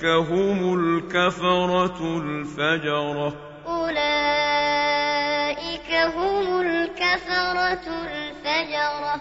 أولئك هم الكفرة الفجرة. أولئك هم الكفرة الفجرة.